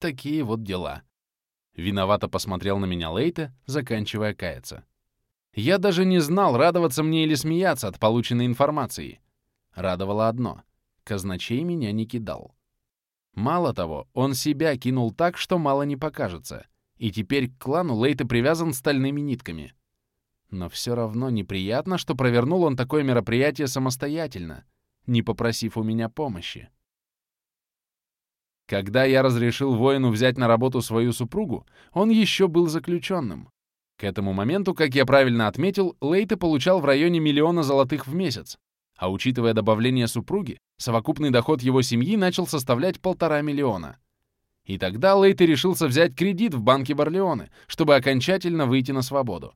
Такие вот дела. Виновато посмотрел на меня Лейте, заканчивая каяться. Я даже не знал, радоваться мне или смеяться от полученной информации. Радовало одно — казначей меня не кидал. Мало того, он себя кинул так, что мало не покажется, и теперь к клану Лейте привязан стальными нитками. Но все равно неприятно, что провернул он такое мероприятие самостоятельно, не попросив у меня помощи. Когда я разрешил воину взять на работу свою супругу, он еще был заключенным. К этому моменту, как я правильно отметил, Лейте получал в районе миллиона золотых в месяц, а учитывая добавление супруги, совокупный доход его семьи начал составлять полтора миллиона. И тогда Лейте решился взять кредит в банке Барлеоне, чтобы окончательно выйти на свободу.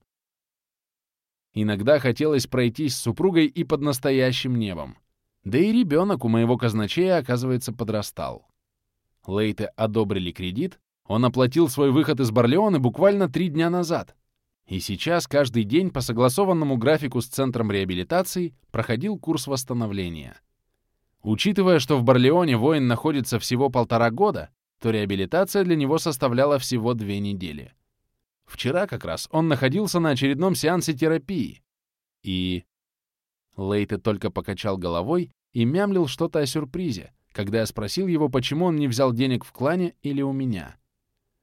Иногда хотелось пройтись с супругой и под настоящим небом. Да и ребенок у моего казначея, оказывается, подрастал. Лейте одобрили кредит, он оплатил свой выход из Барлеоны буквально три дня назад. И сейчас каждый день по согласованному графику с Центром реабилитации проходил курс восстановления. Учитывая, что в Барлеоне воин находится всего полтора года, то реабилитация для него составляла всего две недели. Вчера как раз он находился на очередном сеансе терапии. И... Лейте только покачал головой и мямлил что-то о сюрпризе, когда я спросил его, почему он не взял денег в клане или у меня.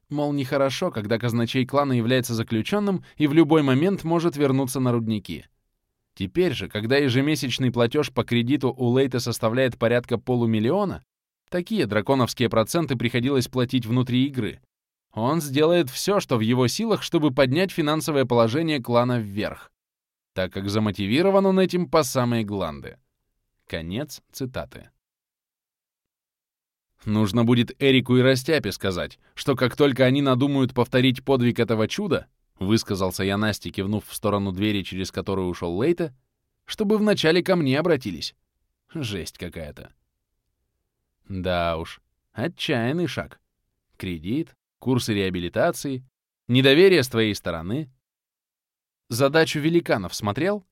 Мол, нехорошо, когда казначей клана является заключенным и в любой момент может вернуться на рудники. Теперь же, когда ежемесячный платеж по кредиту у Лейта составляет порядка полумиллиона, такие драконовские проценты приходилось платить внутри игры, он сделает все, что в его силах, чтобы поднять финансовое положение клана вверх, так как замотивирован он этим по самые гланды. Конец цитаты. Нужно будет Эрику и Растяпе сказать, что как только они надумают повторить подвиг этого чуда, высказался я Насте, кивнув в сторону двери, через которую ушел Лейта, чтобы вначале ко мне обратились. Жесть какая-то. Да уж, отчаянный шаг. Кредит, курсы реабилитации, недоверие с твоей стороны. Задачу великанов смотрел?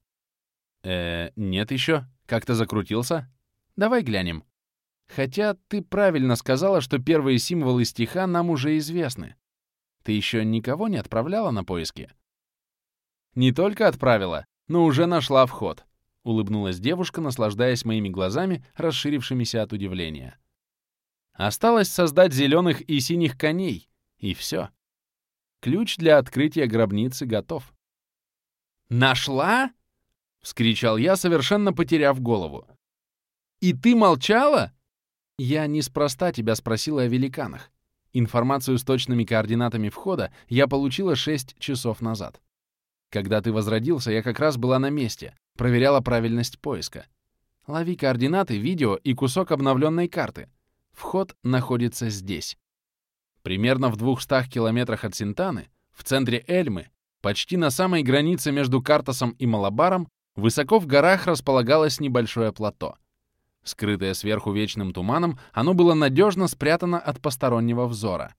Э, нет еще. Как-то закрутился. Давай глянем. Хотя ты правильно сказала, что первые символы стиха нам уже известны. Ты еще никого не отправляла на поиски? Не только отправила, но уже нашла вход. Улыбнулась девушка, наслаждаясь моими глазами, расширившимися от удивления. Осталось создать зеленых и синих коней, и все. Ключ для открытия гробницы готов. «Нашла?» — вскричал я, совершенно потеряв голову. «И ты молчала?» «Я неспроста тебя спросила о великанах. Информацию с точными координатами входа я получила 6 часов назад. Когда ты возродился, я как раз была на месте, проверяла правильность поиска. Лови координаты, видео и кусок обновленной карты. Вход находится здесь. Примерно в 200 километрах от Синтаны, в центре Эльмы, почти на самой границе между Картасом и Малабаром, высоко в горах располагалось небольшое плато. Скрытое сверху вечным туманом, оно было надежно спрятано от постороннего взора.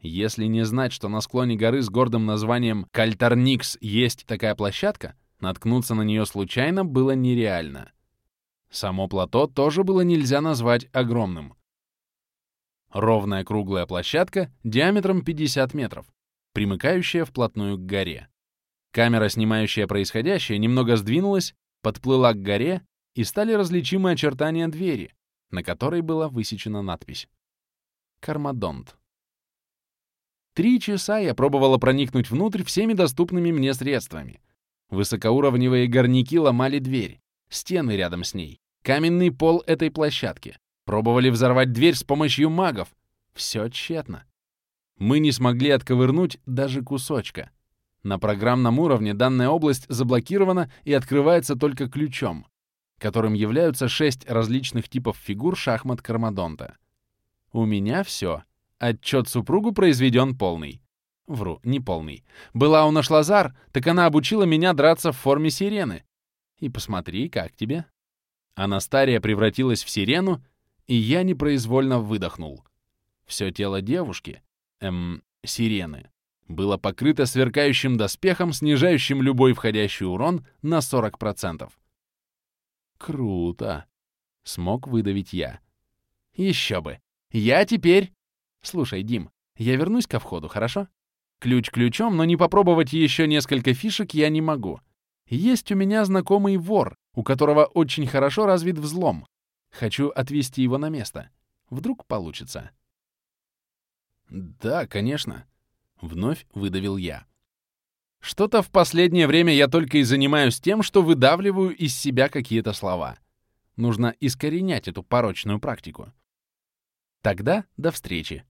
Если не знать, что на склоне горы с гордым названием Кальтарникс есть такая площадка, наткнуться на нее случайно было нереально. Само плато тоже было нельзя назвать огромным. Ровная круглая площадка диаметром 50 метров, примыкающая вплотную к горе. Камера, снимающая происходящее, немного сдвинулась, подплыла к горе, и стали различимы очертания двери, на которой была высечена надпись. Кармадонт. Три часа я пробовала проникнуть внутрь всеми доступными мне средствами. Высокоуровневые горняки ломали дверь, стены рядом с ней, каменный пол этой площадки, Пробовали взорвать дверь с помощью магов. Все тщетно. Мы не смогли отковырнуть даже кусочка. На программном уровне данная область заблокирована и открывается только ключом, которым являются шесть различных типов фигур шахмат Кармадонта. У меня все. Отчет супругу произведен полный. Вру, не полный. Была у наш Лазар, так она обучила меня драться в форме сирены. И посмотри, как тебе. Анастария превратилась в сирену и я непроизвольно выдохнул. Все тело девушки, эм, сирены, было покрыто сверкающим доспехом, снижающим любой входящий урон на 40%. «Круто!» — смог выдавить я. «Еще бы! Я теперь Слушай, Дим, я вернусь ко входу, хорошо? Ключ ключом, но не попробовать еще несколько фишек я не могу. Есть у меня знакомый вор, у которого очень хорошо развит взлом. Хочу отвезти его на место. Вдруг получится. Да, конечно. Вновь выдавил я. Что-то в последнее время я только и занимаюсь тем, что выдавливаю из себя какие-то слова. Нужно искоренять эту порочную практику. Тогда до встречи.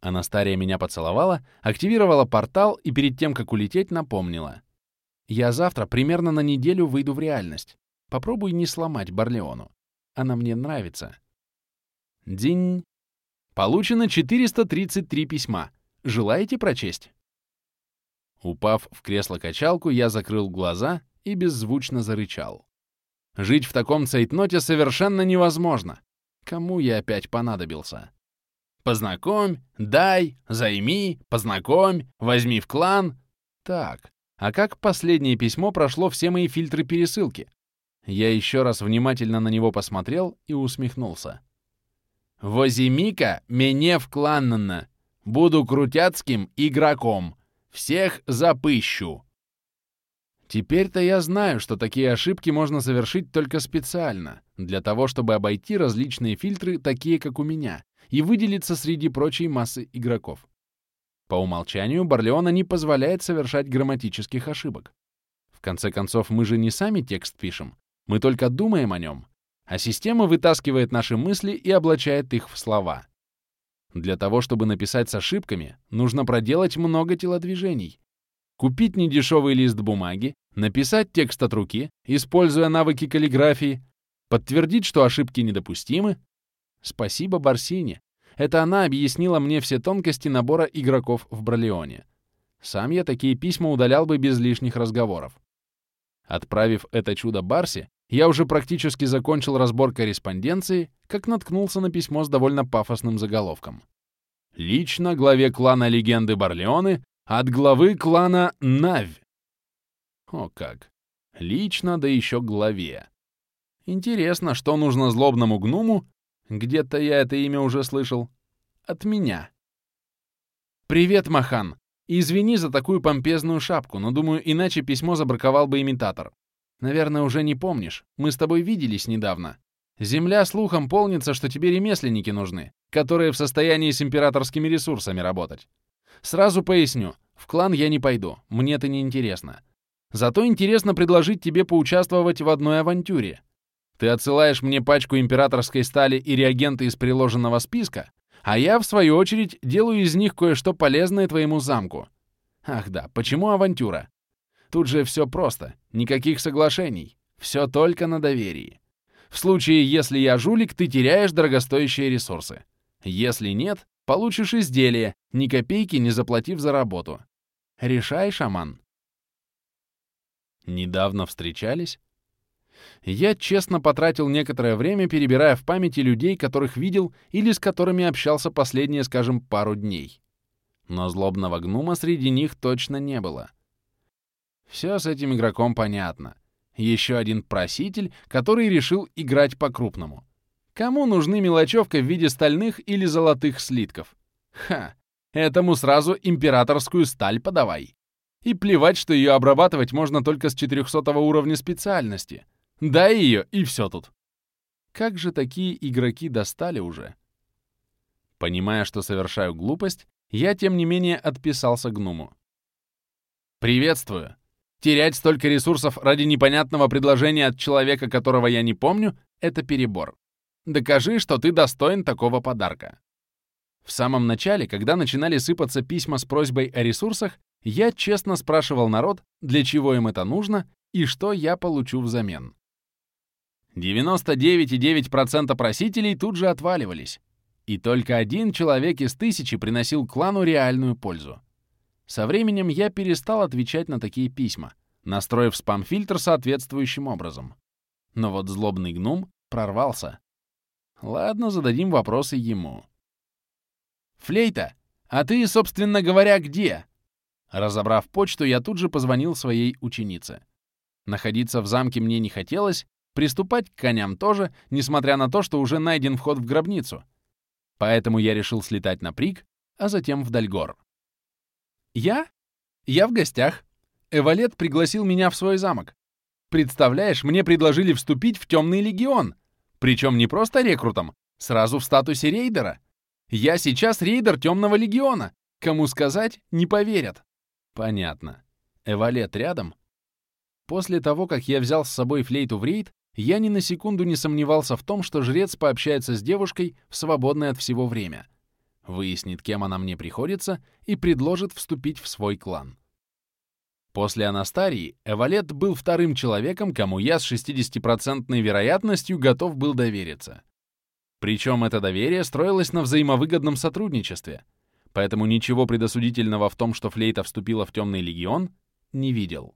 Анастария меня поцеловала, активировала портал и перед тем, как улететь, напомнила. «Я завтра примерно на неделю выйду в реальность. Попробуй не сломать Барлеону. Она мне нравится». День. Получено 433 письма. Желаете прочесть? Упав в кресло-качалку, я закрыл глаза и беззвучно зарычал. Жить в таком цейтноте совершенно невозможно. Кому я опять понадобился? Познакомь, дай, займи, познакомь, возьми в клан. Так, а как последнее письмо прошло все мои фильтры пересылки? Я еще раз внимательно на него посмотрел и усмехнулся. «Возьми-ка меня в клан, буду крутяцким игроком, всех запыщу!» Теперь-то я знаю, что такие ошибки можно совершить только специально, для того, чтобы обойти различные фильтры, такие как у меня, и выделиться среди прочей массы игроков. По умолчанию Барлеона не позволяет совершать грамматических ошибок. В конце концов, мы же не сами текст пишем, мы только думаем о нем, а система вытаскивает наши мысли и облачает их в слова. Для того, чтобы написать с ошибками, нужно проделать много телодвижений. Купить недешевый лист бумаги, написать текст от руки, используя навыки каллиграфии, подтвердить, что ошибки недопустимы. Спасибо Барсине. Это она объяснила мне все тонкости набора игроков в Бролеоне. Сам я такие письма удалял бы без лишних разговоров. Отправив это чудо Барси, я уже практически закончил разбор корреспонденции, как наткнулся на письмо с довольно пафосным заголовком. Лично главе клана легенды Барлеоны от главы клана Навь. О как! Лично, да еще главе. Интересно, что нужно злобному гнуму, где-то я это имя уже слышал, от меня. «Привет, Махан. Извини за такую помпезную шапку, но, думаю, иначе письмо забраковал бы имитатор. Наверное, уже не помнишь. Мы с тобой виделись недавно. Земля слухом полнится, что тебе ремесленники нужны, которые в состоянии с императорскими ресурсами работать. Сразу поясню, в клан я не пойду, мне это не интересно. Зато интересно предложить тебе поучаствовать в одной авантюре. Ты отсылаешь мне пачку императорской стали и реагенты из приложенного списка, а я, в свою очередь, делаю из них кое-что полезное твоему замку. Ах да, почему авантюра? Тут же все просто, никаких соглашений, все только на доверии. В случае, если я жулик, ты теряешь дорогостоящие ресурсы. Если нет, получишь изделие, ни копейки не заплатив за работу. Решай, шаман. Недавно встречались? Я честно потратил некоторое время, перебирая в памяти людей, которых видел или с которыми общался последние, скажем, пару дней. Но злобного гнума среди них точно не было. Все с этим игроком понятно. Еще один проситель, который решил играть по-крупному. Кому нужны мелочевка в виде стальных или золотых слитков? Ха, этому сразу императорскую сталь подавай. И плевать, что ее обрабатывать можно только с 400 уровня специальности. Дай ее, и все тут. Как же такие игроки достали уже? Понимая, что совершаю глупость, я, тем не менее, отписался гному. «Приветствую. Терять столько ресурсов ради непонятного предложения от человека, которого я не помню, это перебор. Докажи, что ты достоин такого подарка. В самом начале, когда начинали сыпаться письма с просьбой о ресурсах, я честно спрашивал народ, для чего им это нужно и что я получу взамен. 99,9% просителей тут же отваливались, и только один человек из тысячи приносил клану реальную пользу. Со временем я перестал отвечать на такие письма, настроив спам-фильтр соответствующим образом. Но вот злобный гном прорвался. Ладно, зададим вопросы ему. «Флейта, а ты, собственно говоря, где?» Разобрав почту, я тут же позвонил своей ученице. Находиться в замке мне не хотелось, приступать к коням тоже, несмотря на то, что уже найден вход в гробницу. Поэтому я решил слетать на Прик, а затем в Дальгор. Я? Я в гостях. Эвалет пригласил меня в свой замок. Представляешь, мне предложили вступить в Темный Легион. Причем не просто рекрутом, сразу в статусе рейдера. Я сейчас рейдер Темного Легиона. Кому сказать, не поверят. Понятно. Эвалет рядом? После того, как я взял с собой флейту в рейд, я ни на секунду не сомневался в том, что жрец пообщается с девушкой в свободное от всего время, выяснит, кем она мне приходится, и предложит вступить в свой клан. После Анастарии Эвалет был вторым человеком, кому я с 60% вероятностью готов был довериться. Причем это доверие строилось на взаимовыгодном сотрудничестве, поэтому ничего предосудительного в том, что Флейта вступила в Темный Легион, не видел.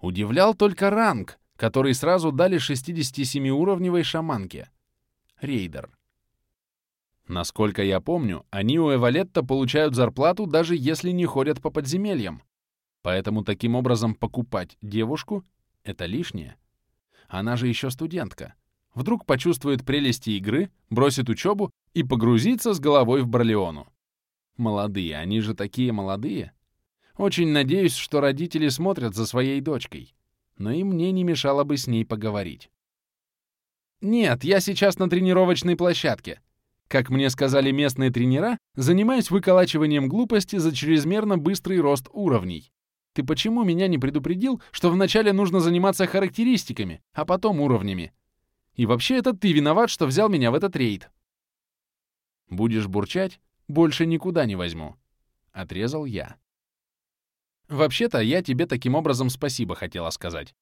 Удивлял только ранг, который сразу дали 67-уровневой шаманке. Рейдер. Насколько я помню, они у Эвалетта получают зарплату, даже если не ходят по подземельям. Поэтому таким образом покупать девушку — это лишнее. Она же еще студентка. Вдруг почувствует прелести игры, бросит учебу и погрузится с головой в Барлеону. Молодые, они же такие молодые. Очень надеюсь, что родители смотрят за своей дочкой но и мне не мешало бы с ней поговорить. «Нет, я сейчас на тренировочной площадке. Как мне сказали местные тренера, занимаюсь выколачиванием глупости за чрезмерно быстрый рост уровней. Ты почему меня не предупредил, что вначале нужно заниматься характеристиками, а потом уровнями? И вообще это ты виноват, что взял меня в этот рейд». «Будешь бурчать, больше никуда не возьму», — отрезал я. «Вообще-то я тебе таким образом спасибо хотела сказать».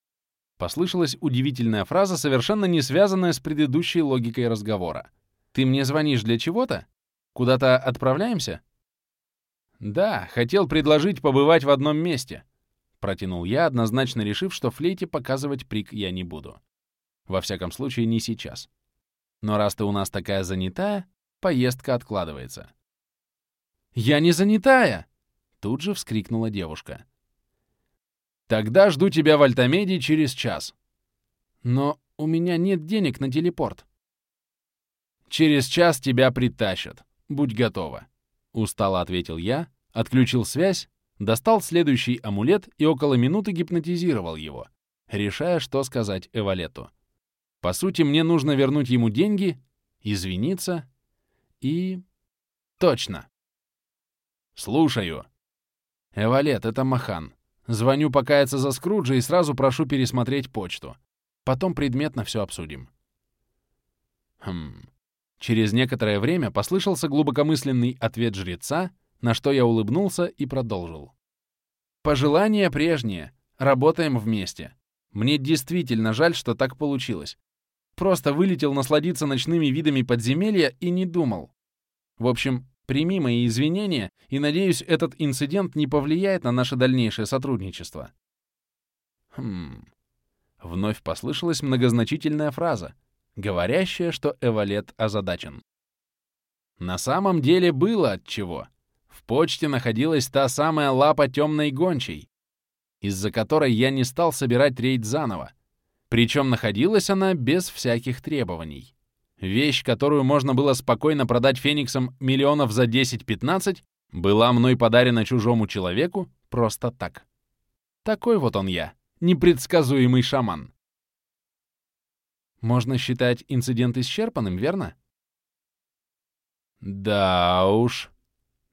Послышалась удивительная фраза, совершенно не связанная с предыдущей логикой разговора. «Ты мне звонишь для чего-то? Куда-то отправляемся?» «Да, хотел предложить побывать в одном месте», — протянул я, однозначно решив, что флейте показывать прик я не буду. Во всяком случае, не сейчас. Но раз ты у нас такая занятая, поездка откладывается. «Я не занятая!» Тут же вскрикнула девушка. «Тогда жду тебя в Альтамеде через час». «Но у меня нет денег на телепорт». «Через час тебя притащат. Будь готова», — устало ответил я, отключил связь, достал следующий амулет и около минуты гипнотизировал его, решая, что сказать Эвалету. По сути, мне нужно вернуть ему деньги, извиниться и... Точно. «Слушаю», «Эвалет, это Махан. Звоню покаяться за Скруджа и сразу прошу пересмотреть почту. Потом предметно все обсудим». Хм. Через некоторое время послышался глубокомысленный ответ жреца, на что я улыбнулся и продолжил. «Пожелания прежние. Работаем вместе. Мне действительно жаль, что так получилось. Просто вылетел насладиться ночными видами подземелья и не думал. В общем, Прими мои извинения, и, надеюсь, этот инцидент не повлияет на наше дальнейшее сотрудничество». Хм... Вновь послышалась многозначительная фраза, говорящая, что Эвалет озадачен. На самом деле было от чего. В почте находилась та самая лапа темной гончей, из-за которой я не стал собирать рейд заново. Причем находилась она без всяких требований. Вещь, которую можно было спокойно продать фениксам миллионов за 10-15, была мной подарена чужому человеку просто так. Такой вот он я, непредсказуемый шаман. Можно считать инцидент исчерпанным, верно? Да уж.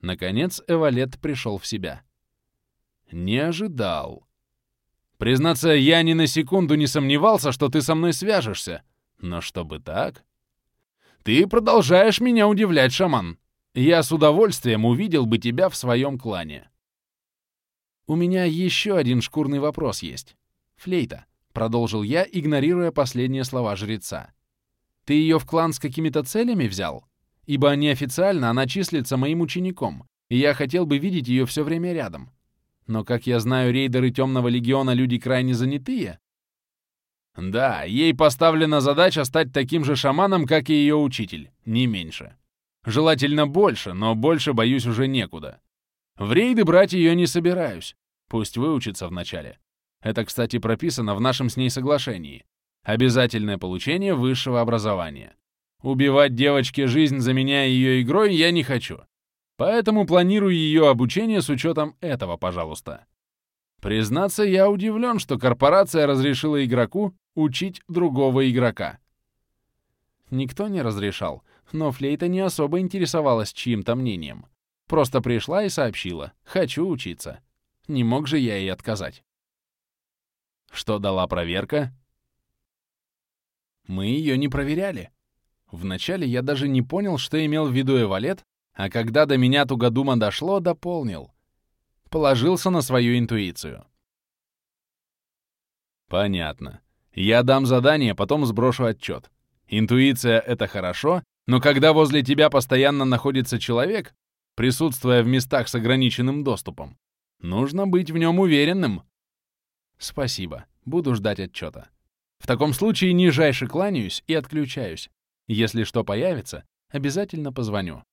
Наконец Эвалет пришел в себя. Не ожидал. Признаться, я ни на секунду не сомневался, что ты со мной свяжешься. Но чтобы так... «Ты продолжаешь меня удивлять, шаман. Я с удовольствием увидел бы тебя в своем клане». «У меня еще один шкурный вопрос есть. Флейта», — продолжил я, игнорируя последние слова жреца. «Ты ее в клан с какими-то целями взял? Ибо неофициально она числится моим учеником, и я хотел бы видеть ее все время рядом. Но, как я знаю, рейдеры Темного Легиона люди крайне занятые, да, ей поставлена задача стать таким же шаманом, как и ее учитель, не меньше. Желательно больше, но больше, боюсь, уже некуда. В рейды брать ее не собираюсь. Пусть выучится вначале. Это, кстати, прописано в нашем с ней соглашении. Обязательное получение высшего образования. Убивать девочке жизнь, заменяя ее игрой, я не хочу. Поэтому планирую ее обучение с учетом этого, пожалуйста. Признаться, я удивлен, что корпорация разрешила игроку учить другого игрока. Никто не разрешал, но Флейта не особо интересовалась чьим-то мнением. Просто пришла и сообщила «хочу учиться». Не мог же я ей отказать. Что дала проверка? Мы ее не проверяли. Вначале я даже не понял, что имел в виду Эвалет, а когда до меня тугодума дошло, дополнил. Положился на свою интуицию. Понятно. Я дам задание, потом сброшу отчет. Интуиция — это хорошо, но когда возле тебя постоянно находится человек, присутствуя в местах с ограниченным доступом, нужно быть в нем уверенным. Спасибо, буду ждать отчета. В таком случае нижайше кланяюсь и отключаюсь. Если что появится, обязательно позвоню.